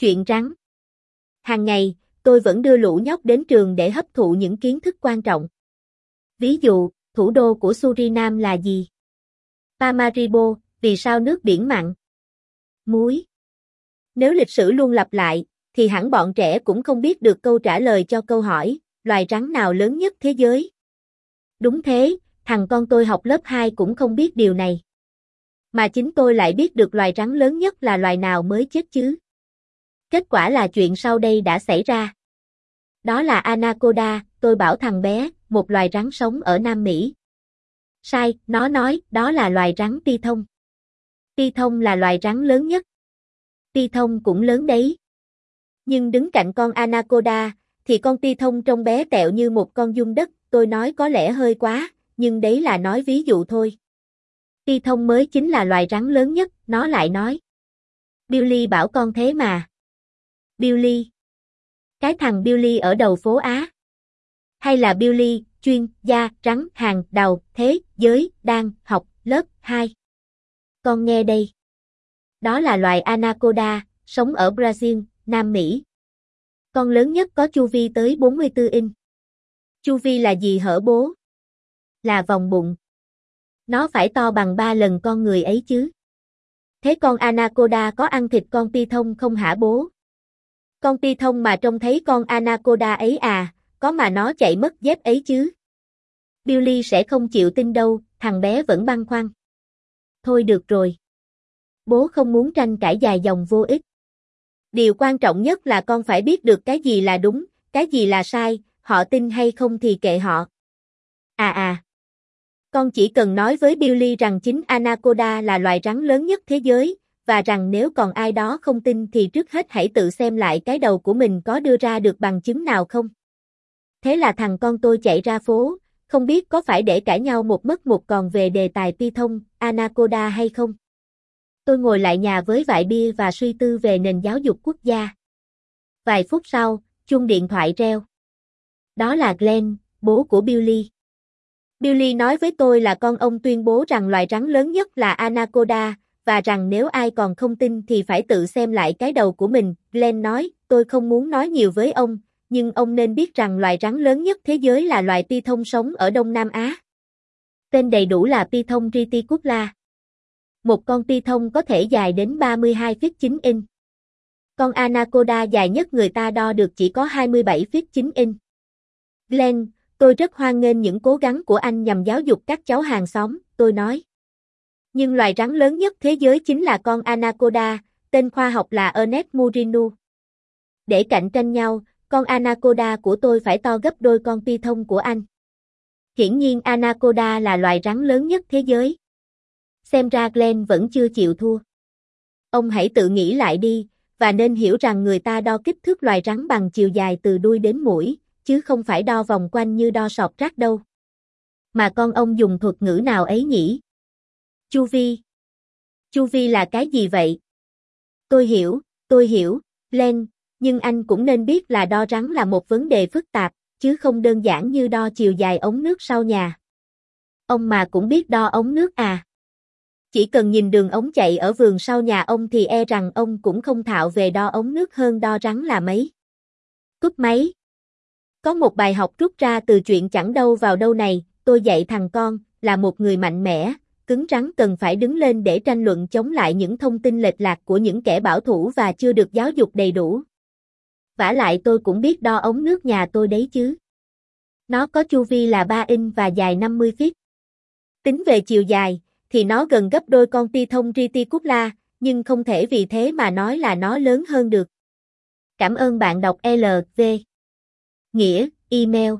Chuyện rắn. Hàng ngày, tôi vẫn đưa lũ nhóc đến trường để hấp thụ những kiến thức quan trọng. Ví dụ, thủ đô của Suriname là gì? Paramaribo, vì sao nước biển mặn? Muối. Nếu lịch sử luôn lặp lại, thì hẳn bọn trẻ cũng không biết được câu trả lời cho câu hỏi, loài rắn nào lớn nhất thế giới? Đúng thế, thằng con tôi học lớp 2 cũng không biết điều này. Mà chính tôi lại biết được loài rắn lớn nhất là loài nào mới chết chứ. Kết quả là chuyện sau đây đã xảy ra. Đó là Anaconda, tôi bảo thằng bé, một loài rắn sống ở Nam Mỹ. Sai, nó nói, đó là loài rắn ti thông. Ti thông là loài rắn lớn nhất. Ti thông cũng lớn đấy. Nhưng đứng cạnh con Anaconda, thì con ti thông trông bé tẹo như một con dung đất, tôi nói có lẽ hơi quá, nhưng đấy là nói ví dụ thôi. Ti thông mới chính là loài rắn lớn nhất, nó lại nói. Billy bảo con thế mà. Billy. Cái thằng Billy ở đầu phố Á. Hay là Billy, chuyên, gia, rắn, hàng, đầu, thế, giới, đang, học, lớp 2. Con nghe đây. Đó là loài Anaconda, sống ở Brazil, Nam Mỹ. Con lớn nhất có chu vi tới 44 inch. Chu vi là gì hở bố? Là vòng bụng. Nó phải to bằng 3 lần con người ấy chứ. Thế con Anaconda có ăn thịt con pi thông không hả bố? Con pi thông mà trông thấy con Anaconda ấy à, có mà nó chạy mất dép ấy chứ. Billy sẽ không chịu tin đâu, thằng bé vẫn băn khoăn. Thôi được rồi. Bố không muốn tranh cãi dài dòng vô ích. Điều quan trọng nhất là con phải biết được cái gì là đúng, cái gì là sai, họ tin hay không thì kệ họ. À à. Con chỉ cần nói với Billy rằng chính Anaconda là loài rắn lớn nhất thế giới, và rằng nếu còn ai đó không tin thì trước hết hãy tự xem lại cái đầu của mình có đưa ra được bằng chứng nào không. Thế là thằng con tôi chạy ra phố, không biết có phải để cãi nhau một mất một còn về đề tài pi thông, Anaconda hay không. Tôi ngồi lại nhà với vại bia và suy tư về nền giáo dục quốc gia. Vài phút sau, chuông điện thoại reo. Đó là Glenn, bố của Billy. Billy nói với tôi là con ông tuyên bố rằng loài rắn lớn nhất là Anaconda, và rằng nếu ai còn không tin thì phải tự xem lại cái đầu của mình. Glenn nói, tôi không muốn nói nhiều với ông, nhưng ông nên biết rằng loài rắn lớn nhất thế giới là loài ti thông sống ở Đông Nam Á. Tên đầy đủ là ti thông reticula. Một con ti thông có thể dài đến 32 feet 9 inch. Con anaconda dài nhất người ta đo được chỉ có 27 feet 9 inch. Glenn, tôi rất hoan nghênh những cố gắng của anh nhằm giáo dục các cháu hàng xóm, tôi nói. Nhưng loài rắn lớn nhất thế giới chính là con anaconda, tên khoa học là Ernest Murinu. Để cạnh tranh nhau, con anaconda của tôi phải to gấp đôi con pi thông của anh. Hiển nhiên anaconda là loài rắn lớn nhất thế giới. Xem ra Glenn vẫn chưa chịu thua. Ông hãy tự nghĩ lại đi, và nên hiểu rằng người ta đo kích thước loài rắn bằng chiều dài từ đuôi đến mũi, chứ không phải đo vòng quanh như đo sọt rác đâu. Mà con ông dùng thuật ngữ nào ấy nhỉ? Chu vi. Chu vi là cái gì vậy? Tôi hiểu, tôi hiểu, Len, nhưng anh cũng nên biết là đo rắn là một vấn đề phức tạp, chứ không đơn giản như đo chiều dài ống nước sau nhà. Ông mà cũng biết đo ống nước à? Chỉ cần nhìn đường ống chạy ở vườn sau nhà ông thì e rằng ông cũng không thạo về đo ống nước hơn đo rắn là mấy. Cúp máy. Có một bài học rút ra từ chuyện chẳng đâu vào đâu này, tôi dạy thằng con, là một người mạnh mẽ, cứng rắn cần phải đứng lên để tranh luận chống lại những thông tin lệch lạc của những kẻ bảo thủ và chưa được giáo dục đầy đủ. vả lại tôi cũng biết đo ống nước nhà tôi đấy chứ. Nó có chu vi là 3 inch và dài 50 feet. Tính về chiều dài, thì nó gần gấp đôi con ti thông Reticula, nhưng không thể vì thế mà nói là nó lớn hơn được. Cảm ơn bạn đọc LV. Nghĩa, email